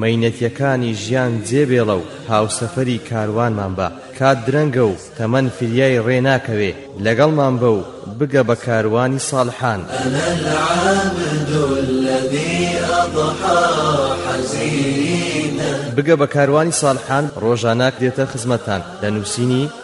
مەینەتیەکانی ژیان جێ بێڵە و هاوسەفەری کاروانمان بە، کات درەنگە و تەمەن فریای ڕێ ناکەوێ، لەگەڵمان بە و بگە بە کاروانی ساڵحان. انا العبد الذی اضحی حزینا. بگە بە کاروانی ساڵحان ڕۆژاناک دێتە خزمەتتان لە نووسینی،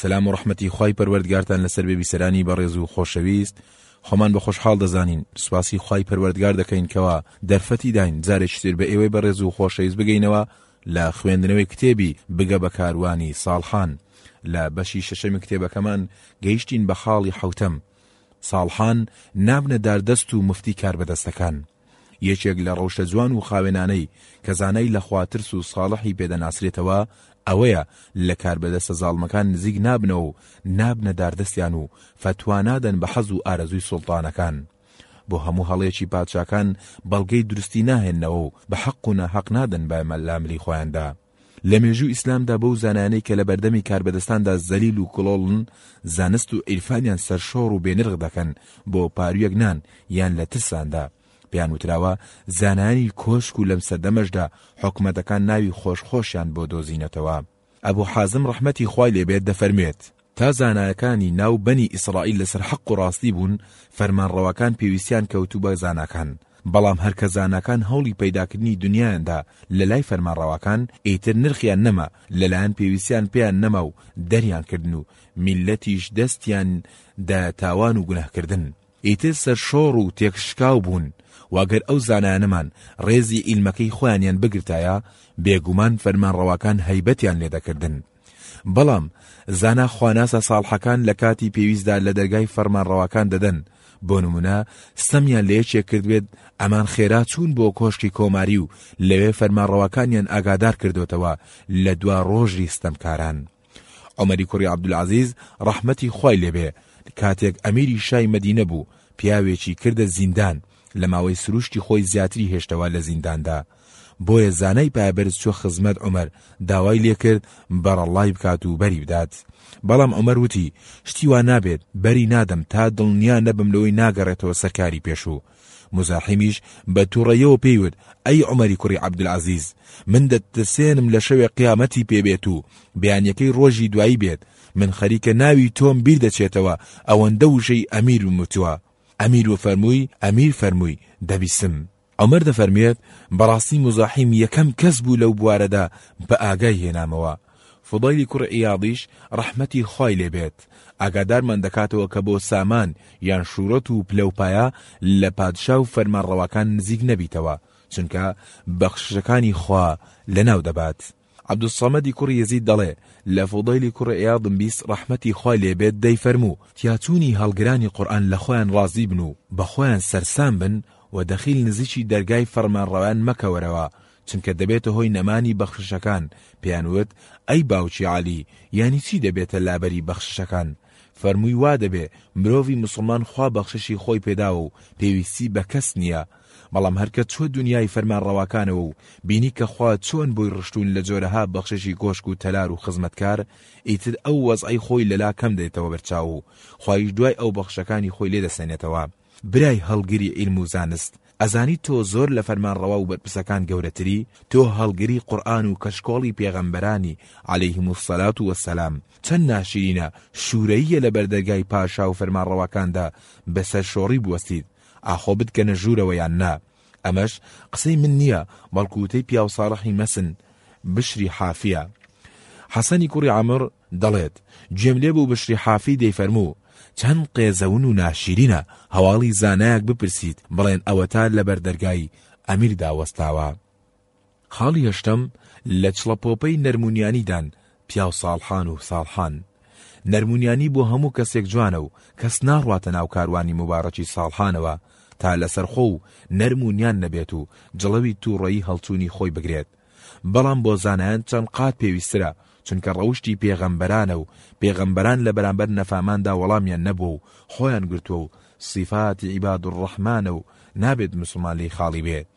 سەلام و ڕەحمەتی خوای پەروەردگارتان لەسەر بێ بیسەرانی بەڕێز و خۆشەویست، خۆمان بە خۆشحاڵ دەزانین، سوپاسی خوای پەروەردگار دەکەین کەوا دەرفەتی داین جارێکی تر بە ئێوەی بەڕێز و خۆشەویست بگەینەوە لە خوێندنەوەی کتێبی بگە بە کاروانی ساڵحان لە بەشی شەشەمی کتێبەکەمان گەیشتین بە خاڵی حەوتەم ساڵحان نابنە داردەست و مفتی کاربەدەستەکان یەکێک لە ڕەوشە جوان و خاوێنانەی کە زانای لە خوا ترس و ساڵحی پێ دەناسرێتەوە ئەوەیە لە کاربەدەستە زاڵمەکان نزیک نابنەوە و نابنە داردەستیان و فەتوا نادەن بە حەز و ئارەزووی سوڵتانەکان بۆ هەموو هەڵەیەکی پادشاکان بەڵگەی دروستی ناهێننەوە و بە حەق و ناحەق نادەن بە مەلاملی خۆیاندا. لە مێژووی ئیسلامدا بەو زانایانەی کە لە بەردەمی کاربەدەستاندا زەلیل و کڵۆڵن، زانست و عیرفانیان سەرشۆڕ و بێنرخ دەکەن بۆ پارویەک نان یان لە ترساندا، پێیان وتراوە زانایانی کۆشک و لەم سەردەمەشدا حکومەتەکان ناوی خۆش خۆشیان بۆ دۆزینەتەوە. ئەبو حازم ڕەحمەتی خوای لێ بێت دەفەرموێت، تا زانایەکانی ناو بەنی ئیسرائیل لەسەر حەق و ڕاستی بوون، فەرمانڕەواکان پێویستیان کەوتوو بە زاناکان، بەڵام هەر کە زاناکان هەوڵی پەیداکردنی دونیایان دا لەلای فەرمانڕەواکان، ئیتر نرخیان نەما، لەلایەن پێویستیان پێیان نەما و دەریان کردن و میللەتیش دەستیان دایە تاوان و گوناهکردن. ئیتر سەرشۆڕ و تێکشکاو بوون، وە گەر ئەو زانایانەمان ڕێزی عیلمەکەی خۆیانیان بگرتایە، بێگومان فەرمانڕەواکان هەیبەتیان لێ دەکردن. بەڵام زانا خواناسە ساڵحەکان لە کاتی پێویستدا لە دەرگای فەرمانڕەواکان دەدەن، بۆ نمونە ستەمیان لە یەکێک کردبێت ئەمان خێرا چوون بۆ کۆشکی کۆماری و لەوێ فەرمانڕەواکانیان ئاگادار کردۆتەوە لە دوا ڕۆژی ستەمکاران. عومەری کوڕی عەبدولعەزیز ڕەحمەتی خوای لێبێ کاتێک ئەمیری شای مەدینە بوو پیاوێکی کردە زیندان، لە ماوەی سروشتی خۆی زیاتری هێشتەوە لە زینداندا. بۆیە زانای پایەبەرز چوە خزمەت عومەر داوای لێکرد بەڕەڵڵای بکات و بەری بدات بەڵام عومەر وتی شتی وا نابێت بەری نادەم تا دڵنیا نەبم لەوەی ناگەڕێتەوە سەر کاری پێشوو مزاحیمیش بە توڕەیەوە پێی وت ئەی عومەری کوڕی عەبدولعەزیز من دەترسێنم لە شەوێ قیامەتی پێ بێت و بەیانیەکەی ڕۆژی دوایی بێت من خەریکە ناوی تۆم بیر دەچێتەوە ئەوەندە وشەی ئەمیرم وتوە ئەمیر و فەرمووی ئەمیر فەرمووی دەبیسم عومەر دەفەرموێت، بەڕاستی موزاحیم یەکەم کەس بوو لەو بوارەدا بە ئاگای هێنامەوە، فوضەیلی کوڕی عیاضیش ڕەحمەتی خوای لێ بێت ئاگادارمان دەکاتەوە کە بۆ سامان یان شووڕەت و پلە و پایە لە پادشا و فەرمانڕەواکان نزیک نەبیتەوە چونکە بەخششەکانی خوا لەناو دەبات. عەبدولسەمەدی کوڕی یەزید دەڵێ، لە فوودەیلی کوڕی عیاضم بیست ڕەحمەتی خوای لێ بێت دەیفەرموو، تیاچوونی هەڵگرانی قورئان لە خۆیان ڕازی بن و بە خۆیان سەرسام بن و دەخیل نزیکی دەرگای فەڕمانڕەوایان مەکەوەرەوە، چونکە دەبێتە هۆی نەمانی بەخششەکان، پێیان وت، ئەی باوکی عەلی، یانی چی دەبێتە لابەری بەخششەکان؟ فەرمووی وا دەبێ مرۆڤی موسڵمان خوا بەخششی خۆی پێداوە و پێویستی بە کەس نییە، بەڵام هەر کە چووە دونیای فەرمانڕەواکانەوە و بینی کە خوا چۆن بۆی ڕشتوون لە جۆرەها بەخششی کۆشک و تەلار و خزمەتکار، ئیتر ئەو وەزعەی خۆی لەلا کەم دێتەوە بەرچاو و خوایش دوای ئەو بەخششەکانی خۆی لێ دەسێنێتەوە. برای هەڵگری عیلم و زانست ئەزانی تۆ زۆر لە فەرمانڕەوا و بەرپرسەکان گەورەتری تۆ هەڵگری قورئان و کەشکۆڵی پێغەمبەرانی علیهم الصلوة و السلام چەند ناشرینە شورەییە لە بەر دەرگای پاشا و فەرمانڕەواکاندا بە سەرشۆڕی بوەستیت ئاخۆ بتگەنە ژورەوە یان نا ئەمەش قسەی من نییە، بەڵکو وتەی پیاوساڵحی مەسن، بشری حافی، ە. حەسەنی کوڕی عەمر دەڵێت، گوێم لێ بوو بشری حافی دەیفەرموو، چەند قێزەون و ناشیرینە هەواڵی زانایەک بپرسیت، بڵێن ئەوەتا لەبەر دەرگای ئەمیردا وەستاوە. خاڵی هەشتەم، لە چڵە پۆپەی نەرمونیانیدان، پیاو ساڵحان و ساڵحان. نەرمونیانی بۆ هەموو کەسێک جوانە و کەس ناڕواتە ناو کاروانی موبارەکی ساڵحانەوە تا لەسەرخۆ و نەرم و نیان نەبێت و جڵەوی توڕەیی هەڵچونی خۆی بگرێت بەڵام بۆ زانایان چەند قات پێویسترە چونکە ڕەوشتی پێغەمبەرانە و پێغەمبەران لە بەرامبەر نەفاماندا وەڵامیان نەبووە و خۆیان گرتووە و صیفاتی عیباد الرحمانە و نابێت مسوڵمان لێی خاڵی بێت.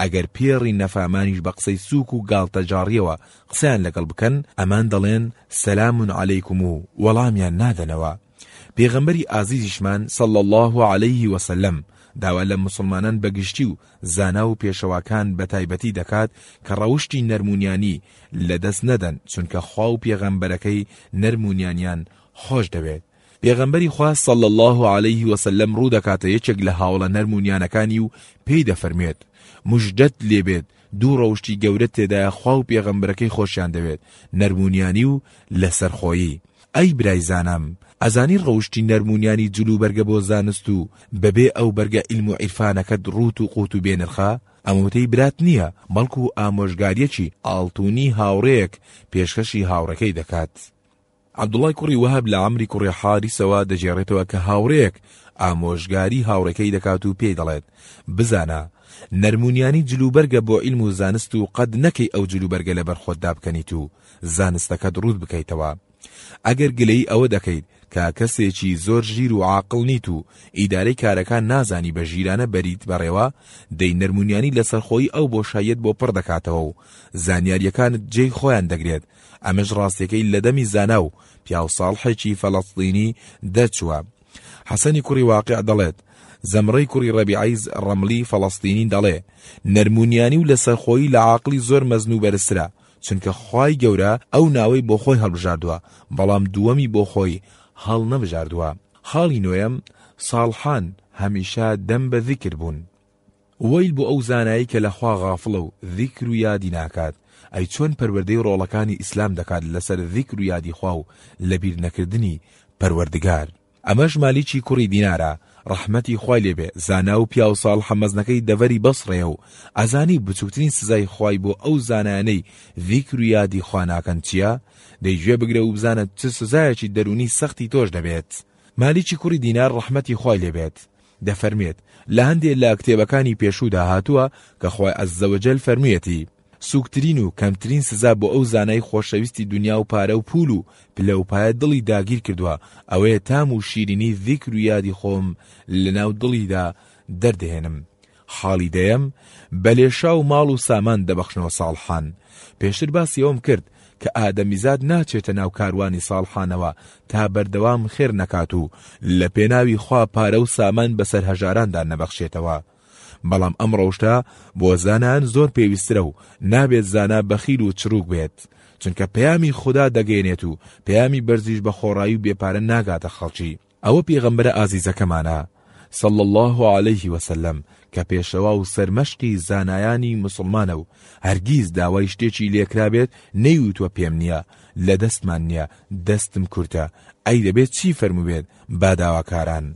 ئەگەر پێڕی نەفامانیش بە قسەی سووک و گاڵتەجاڕییەوە قسەیان لەگەڵ بکەن، ئەمان دەڵێن، سلام علیکم و وەڵامیان نادەنەوە. پێغەمبەری ئازیزیشمان، صلی اللە علیە وسلم، داوا لە موسڵمانان بە گشتی و زانا و پێشەواکان بە تایبەتی دەکات کە ڕەوشتی نەرم و نیانی لەدەست نەدەن، چونکە خوا و پێغەمبەرەکەی نەرم و نیانیان خۆش دەوێت. پێغەمبەری خوا صلی اللە علیه وسلم ڕوو دەکاتە یەکێک لە هاوەڵە نەرم و نیانەکانی و پێی دەفەرموێت، مژدەت لێ بێت، دوو ڕەوشتی گەورەت تێدایە خوا و پێغەمبەرەکەی خۆشیان دەوێت، نەرم و نیانی و لەسەرخۆیی. ئەی برای زانم، ئەزانی ڕەوشتی نەرم و نیانی جلوبەرگە بۆ زانست و بەبێ ئەو بەرگە عیلم و عیرفانەکەت ڕووت و قووت و بێ نرخە؟ ئەمە وتەی برات نییە، بەڵکو ئامۆژگارییەکی ئاڵتوونی هاوڕێیەک پێشکەشی هاوڕێکەی دەکات. عەبدوڵای کوڕی وەهەب لە عەمری کوڕی حاریسەوە دەگێڕێتەوە کە هاوڕێیەک ئامۆژگاری هاوڕێکەی دەکات و پێی دەڵێت، بزانە، نەرمونیانی جلوبەرگە بۆ عیلم و زانست و قەت نەکەی ئەو جلوبەرگە لەبەر خۆت دابکەنیت و زانستەکەت ڕووت بکەیتەوە. ئەگەر گلەیی ئەوە دەکەیت کە کەسێکی زۆر ژیر و عاقڵ نیت و ئیدارەی کارەکان نازانی بە ژیرانە بەریت بەڕێوە، دەی نەرمونیانی لەسەرخۆیی ئەو بۆشاییەت بۆ پڕ دەکاتەوە و زانیارییەکانت جێی خۆیان دەگرێت ئەمەش ڕاستیەکەی لە دەمی زانا و پیاو ساڵحێکی فەلەستینی دەرچووە. حەسەنی کوڕی واقع دەڵێت، زەمڕەی کوڕی ڕەبیعەیز ڕەملی فەلەستینی دەڵێ، نەرمونیانی و لەسەرخۆیی لە عاقڵی زۆر مەزن و بەرزترە، چونکە خوای گەورە ئەو ناوەی بۆ خۆی هەڵبژاردووە، بەڵام دووەمی بۆ خۆی هەڵنەبژاردووە. خاڵی نۆیەم، ساڵحان هەمیشە دەم بە زیکر بوون. وەیل بۆ ئەو زانایەی کە لە خوا غافڵە و ذیکر و یادی ناکات، ئەی چۆن پەروەردەی ڕۆڵەکانی ئیسلام دەکات لەسەر ذیکر و یادی خوا و لەبیر نەکردنی پەروەردگار؟ ئەمەش مالیکی کوڕی دینارە، ڕەحمەتی خوای لێ بێ، زانا و پیاو ساڵحە مەزنەکەی دەڤەری بەسڕەیە و ئەزانی بچووکترین سزای خوای بۆ ئەو زانایانەی ذیکر و یادی خوا ناکەن چییە؟ دەی گوێ بگرە و بزانە چ سزایەکی دەروونی سەختی تۆش دەبێت. مالیکی کوڕی دینار ڕەحمەتی خوای لێ بێت. دەفەرموێت، لە هەندێ لە کتێبەکانی پێشوودا هاتووە کە خوای عززەوجل فەرموویەتی، سووکترین و کەمترین سزا بۆ ئەو زانای خۆشەویستی دونیا و پارە و پوول و پلە و پایە دڵی داگیر کردووە ئەوەیە تام و شیرینی زیکر و یادی خۆم لە ناو دڵیدا دەردەهێنم حاڵی دەیەم بە لێشاو ماڵ و سامان دەبەخشنەوە ساڵحان پێشتر باسی ئەوەم کرد کە ئادەمیزاد ناچێتە ناو کاروانی ساڵحانەوە تا بەردەوام خێر نەکات و لە پێناوی خوا پارە و سامان بەسەر هەژاراندا نەبەخشێتەوە بەڵام ئەم ڕەوشتە بۆ زانان زۆر پێویسترە و نابێت زانا بەخیل و چروک بێت چونکە پەیامی خوددا دەگەێنێت و پەیامی بەرزیش بە خۆڕایی و بێپارە ناگاتە خەڵکی ئەوە پێغەمبەرە ئازیزەکەمانە، صلی اللە علیە و سلم، کە پێشەوا و سەرمەشقی زانایانی موسڵمانە و هەرگیز داوای شتێکی لێکرابێت نەیوتوە پێم نیە، لە دەستمان نیە، دەستم کورتە، ئەی دەبێت چی فەرموبێت با داواکاران؟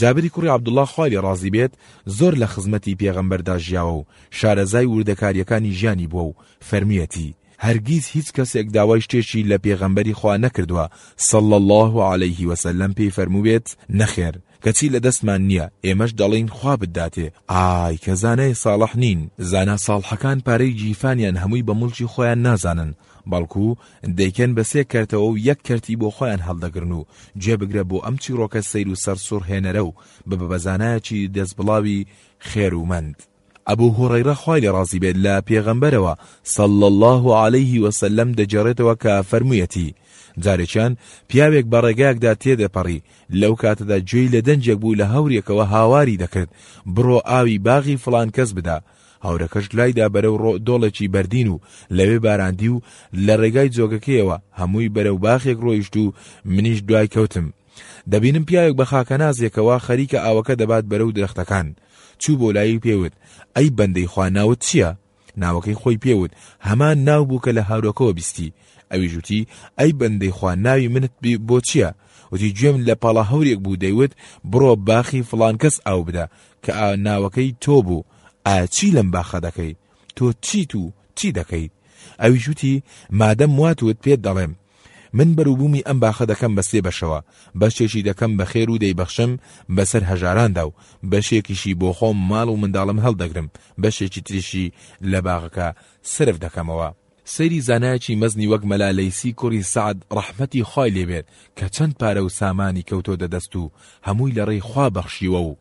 جابری کوڕی عبداللە خوای لێ ڕازی بێت زۆر لە خزمەتی پێغەمبەردا ژیاوە و شارەزای وردەکاریەکانی ژیانی بووە و فەرمویەتی، هەرگیز هیچ کەسێک داوای شتێکی لە پێغەمبەری خوا نەکردووە صلی اللە علیه وسلم پێی فەرمووبێت نەخێر کەچی لە دەستمان نییە، ئێمەش دەڵێین خوا بتداتێ، ئای کە زانای ساڵح نین، زانا ساڵحەکان پارەی گیفانیان هەمووی بە موڵکی خۆیان نازانن، بەڵکو دەیکەن بە سێ کەرتەوە و یەک کەرتی بۆ خۆیان هەڵدەگرن و گوێ بگرە بۆ ئەم چیڕۆکە سەیر و سەرسوڕهێنەرە و ببە بە زانایەکی دەستبڵاوی خێرومەند. ئەبو هوڕەیرە خوای لێ ڕازی بێت لە پێغەمبەرەوە صلی اللە علیە وسلم دەگێڕێتەوە کە فەرموویەتی، جارێکیان پیاوێک بە ڕێگایەکدا تێدەپەڕی، لەو کاتەدا گوێی لە دەنگێک بوو لە هەورێکەوە هاواری دەکرد، بڕۆ ئاوی باغی فڵان کەس بدە، هەورەکەش لایدا بەرەو ڕۆ دۆڵێکی بەردین و لەوێ باراندی و لە ڕێگای جۆگەکەیەوە هەمووی بەرەو باخێک ڕۆیشت و منیش دوای کەوتم، دەبینم پیاوێک بە خاکەنازێکەوە خەریکە ئاوەکە دەبات بەرەو درەختەکان، چوو بۆ لای و پێی وت، ئەی بەندەی خوا ناوت چییە؟ ناوەکەی خۆی پێ وت، هەمان ناو بوو کە لە هارۆکەوە بیستی، ئەویش وتی، ئەی بەندەی خوا ناوی منت بۆ چییە؟ وتی، گوێم لە پاڵاهەورێک بوو دەیوت، بڕۆ باخی فڵان کەس ئاو بدە، کە ناوەکەی تۆ بوو، ئایا چی لەم باخە دەکەیت؟ تۆ چیت و چی دەکەیت؟ ئەویش وتی، مادەم وات وت پێت دەڵێم، من بەروبوومی ئەم باخە دەکەم بە سێ بەشەوە، بەشێکی دەکەم بە خێر و دەیبەخشم بەسەر هەژاراندا و بەشێکیشی بۆ خۆم ماڵ و منداڵم هەڵدەگرم، بەشێکی تریشی لە باغەکە سەرف دەکەمەوە. سەیری زانایەکی مەزنی وەک مەلا لەیسی کوڕی سەعد ڕەحمەتی خوای لێ بێت کە چەند پارە و سامانی کەوتۆتە دەست و هەمووی لە ڕێی خوا بەخشیوە و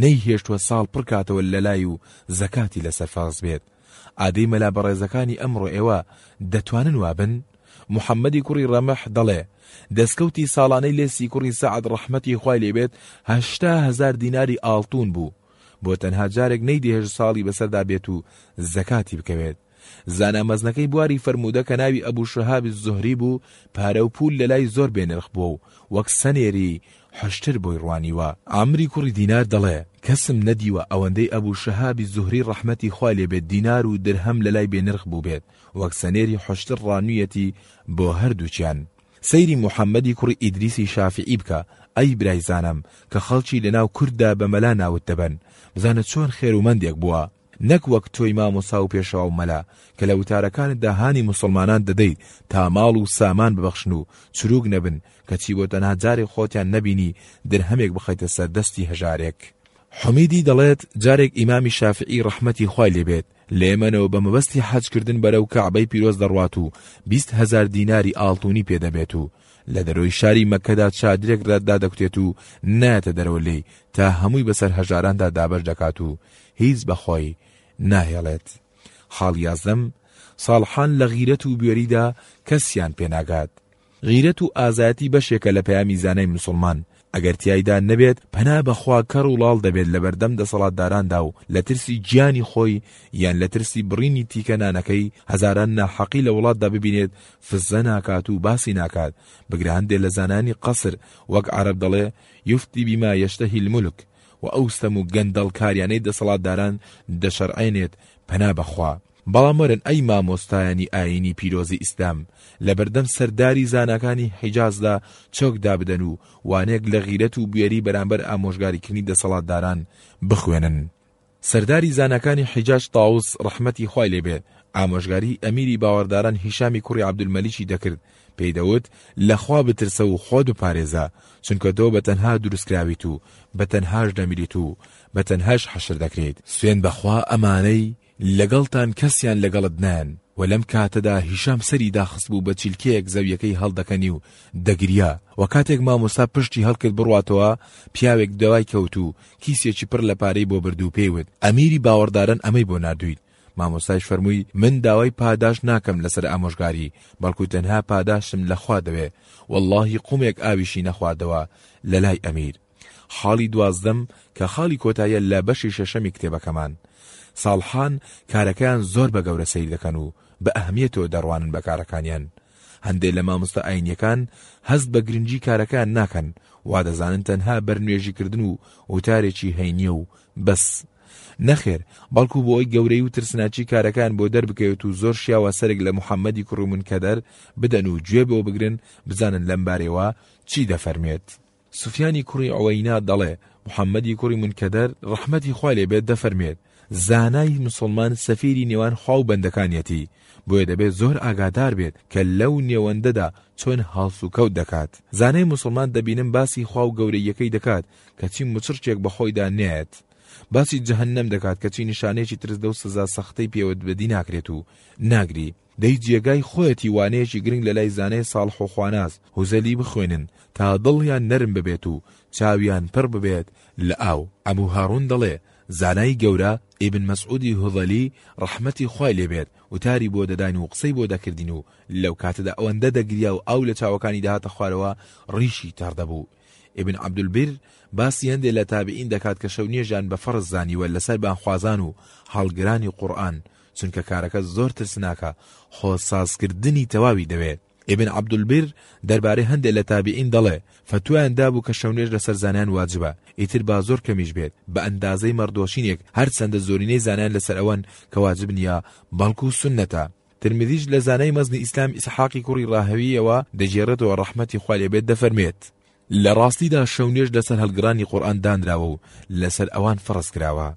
نەیهێشتووە ساڵ پڕ کاتەوە لە لای و زەکاتی لەسەر فەرز بێت. ئادەی مەلا بەڕێزەکانی ئەمڕۆ ئێوە دەتوانن وا بن؟ محەمەدی کوڕی ڕەمح دەڵێ، دەسکەوتی ساڵانەی لەیسی کوڕی سەعد ڕەحمەتی خوای لێ بێت هەشتا هەزار دیناری ئاڵتوون بوو، بۆ تەنها جارێک نەیدەهێشت ساڵی بەسەردا بێت و زەکاتی بکەوێت. زانا مەزنەکەی بواری فەرموودە کە ناوی ئەبو شەهاب زوهری بوو، پارە و پوول لە لای زۆر بێ نرخ بووە و وەک سەنێری حشتر بۆی ڕوانیوە. عەمری کوڕی دینار دەڵێ، کەسم نەدیوە ئەوەندەی ئەبو شەهابی زوهری ڕەحمەتی خوای لێ بێت دینار و درهەم لە لای بێ نرخ بووبێت، وەک سەنێری حۆشتر ڕانوویەتی بۆ هەردووکیان. سەیری موحەممەدی کوڕی ئیدریسی شافیعی بکە، ئەی برای زانم، کە خەڵکی لە ناو کورددا بە مەلا ناوت دەبەن، بزانە چۆن خێرومەندێک بووە. نەک وەک تۆی مامۆسا و پێشەوا و مەلا، کە لە وتارەکانتدا هانی موسڵمانان دەدەی تا ماڵ و سامان ببەخشن و چرووک نەبن، کەچی بۆ تەنها جارێک خۆتیان نەبینی درهەمێک بخەیتە سەر دەستی هەژارێک. حمیدی دەڵێت، جارێک ئیمامی شافیعی ڕەحمەتی خوای لێ بێت، لە یەمەنەوە بە مەبەستی حەج کردن بەرەو کەعبەی پیرۆز دەڕوات و بیست هەزار دیناری ئاڵتونی پێ دەبێت و لە دەرەوەی شاری مەککەدا چادرێک دادەکوتێت و نایەتە دەرەوە لێی تا هەمووی بەسەر هەژاراندا دابەش دەکات و هیچ بەخۆی ناهێڵێت حاڵ یازدەم ساڵحان لە غیرەت و بوێریدا کەسیان پێناگات غیرەت و ئازایەتی بەشێکە لە پەیامی زانای موسڵمان، ئەگەر تیایدا نەبێت پەنا بە خوا کەڕ و ڵاڵ دەبێت لە بەردەم دەسەڵاتداراندا و لە ترسی گیانی خۆی یان لە ترسی بڕینی تیکە نانەکەی هەزاران ناحەقی لە وڵاتدا ببینێت فززە ناکات و باسی ناکات بگرە هەندێ لە زانایانی قەسر وەک عەرەب دەڵێ یفتی بما یشتهی الملک و ئەو ستەم و گەندەڵ کاریانەی دەسەڵاتداران دەشەرعێنێت پەنا بە خوا بەڵام وەرن ئەی مامۆستایانی ئایینی پیرۆزی ئیسلام لەبەردەم سەرداری زاناکانی حیجازدا چۆک دابدەن و وانەیەک لە غیرەت و بوێری بەرامبەر ئامۆژگاریکردنی دەسەڵاتداران بخوێنن. سەرداری زاناکانی حیجاز طاوس ڕەحمەتی خوای لێ بێت ئامۆژگاریی ئەمیری باوەڕداران هیشامی کوڕی عەبدولمەلیکی دەکرد پێی دەوت لە خوا بترسە و خۆت بپارێزە چونکە تۆ بە تەنها دروستکراویت و بە تەنهاش دەمریت و بە تەنهاش حەشر دەکرێیت. سوێند بە خوا ئەمانەی لەگەڵتان کەسیان لەگەڵت نایەن وە لەم کاتەدا هیشام سەری داخست بوو بە چیلکەیەک زەویەکەی هەڵدەکەنی و دەگریا وە کاتێک مامۆستا پشتی هەڵکرد بڕواتەوە پیاوێک دوای کەوت و کیسێکی پڕ لە پارەی بۆ بردو پێی وت ئەمیری باوەڕدارن ئەمەی بۆ ناردویت مامۆستایش فەرمووی من داوای پاداشت ناکەم لەسەر ئامۆژگاری بەڵکو تەنها پاداشتم لە خوا دەوێ وەڵاهی قومێک ئاویشی نەخواردەوە لەلای ئەمیر. خاڵی دوازدەم کە خاڵی کۆتاییە لە بەشی شەشەمی کتێبەکەمان، ساڵحان کارەکەیان زۆر بە گەورە سەیر دەکەن و بە ئەهمیەتەوە دەڕوانن بە کارەکانیان، هەندێ لە مامۆستا ئاینیەکان هەست بە گرنگی کارەکەیان ناکەن وادەزانن تەنها بەر نوێژی کردن و وتارێکی هەینیە و بەس، نەخێر بەڵکو بۆ ئەوی گەورەی و ترسناکی کارەکەیان بۆ دەربکەوێت و زۆر شیاوە سەرێک لە محەمەدی کوڕی مونکەدەر بدەن و گوێ بەوە بگرن بزانن لەم بارەیەوە چی دەفەرموێت. سوفیانی کوڕی عوەینا دەڵێ، محەممەدی کوڕی مونکەدەر ڕەحمەتی خوا لێ بێت دەفەرمێت، زانای موسڵمان سەفیری نێوان خوا و بەندەکانیەتی، بۆیە دەبێت زۆر ئاگادار بێت کە لەو نێوەندەدا چۆن هەڵسوکەوت دەکات، زانای موسڵمان دەبینم باسی خوا و گەورەییەکەی دەکات کەچی مچڕکێک بە خۆیدا نایەت، باسی جەهەننەم دەکات کەچی نیشانەیەکی ترسدە و سزا سەختەی پێوەت بەدی ناکرێت و ناگری. دەی جێگای خۆیەتی وانەیەکی گرنگ لە لای زانای ساڵح و خواناس هوزەلی بخوێنن تا دڵیان نەرم ببێت و چاویان پڕ ببێت لە ئاو، ئەبو هارون دەڵێ، زانای گەورە، ئیبن مەسعودی هوزەلی، ڕەحمەتی خوای لێ بێت، وتاری بۆ دەداین و قسەی بۆ دەکردین و لەو کاتەدا ئەوەندە دەگریا و ئاو لە چاوەکانی دەهاتە خوارەوە ڕیشی تەڕ دەبوو. ئیبن عەبدولبر باسی هەندێ لە تابعین دەکات کە شەونوێژیان بە فەرز زانیوە لەسەر بانگخوازان و هەڵگرانی قورئان، چونکە کارەکە زۆر ترسناکە خۆ سازکردنی تەواوی دەوێ ئیبن عەبدولبیر دەربارەی هەندێک لە تابیعین دەڵێ فتوایان دابوو کە شەونێژ لەسەر زانیان واجبە ئیتر با زۆر کەمیش بێت بە ئەندازەی مەڕدۆشینێک هەرچەندە زۆرینەی زانیان لەسەر ئەوەن کە واجب نییە بەڵکو سوننەتە ترمذیش لە زانای مەزنی ئیسلام ئیسحاقی کوڕی ڕاهەویەوە دەگێڕێتەوە ڕەحمەتی خوای لێبێت دەفەرمێت لە ڕاستیدا شەونێژ لەسەر هەڵگرانی قورئان دانراوە و لەسەر ئەوان فەڕز کراوە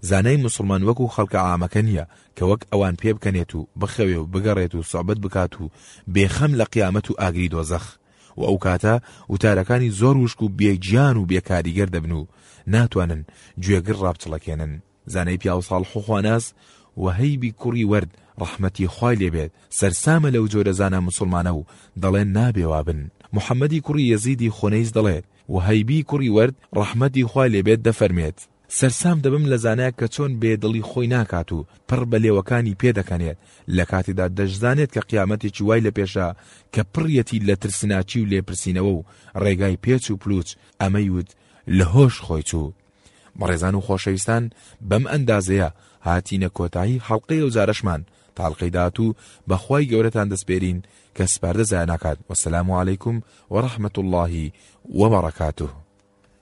زانای موسڵمان وەکو خەڵکە عامەکە نیە کە وەک ئەوان پێ بکەنێت و بخەوێ و بگەڕێت و سوعبەت بکات و بێ خەم لە قیامەت و ئاگری دۆزەخ و ئەو کاتە وتارەکانی زۆر وشک و بێ گیان و بێ کاریگەر دەبن و ناتوانن گوێگر ڕابچڵەکێنن زانای پیاو ساڵح و خواناس وەهیبی کوڕی وەرد ڕەحمەتی خوای لێبێت سەرسامە لەو جۆرە زانا موسڵمانە و دەڵێن نابێ وابن محەممەدی کوڕی یەزیدی خۆنەیس دەڵێت وەهیبی کوڕی وەرد ڕەحمەتی خوای لێبێت دەفەرمێت سەرسام دەبم لە زانا کە چۆن بێ دڵی خۆی ناکات و پڕ بە لێوەکانی پێ دەکەنێت لە کاتێدا دەشزانێت کە قیامەتێکی وای لە پێشە کە پڕیەتی لە ترسناکی و لێپرسینەوە و ڕێگای پێچ و پلوچ ئەمەی وت لە هۆش خۆی چوو بەڕێزان و خۆشەویستان بەم ئەندازەیە هاتینە کۆتایی حەڵقەی و زارشمان تاڵقەی داهاتوو بەخوای گەورەتان دەستپێرین کە سپاردە زای ناکات وەسلام و عیکم و ڕەحمەت اللهی وبڕکاته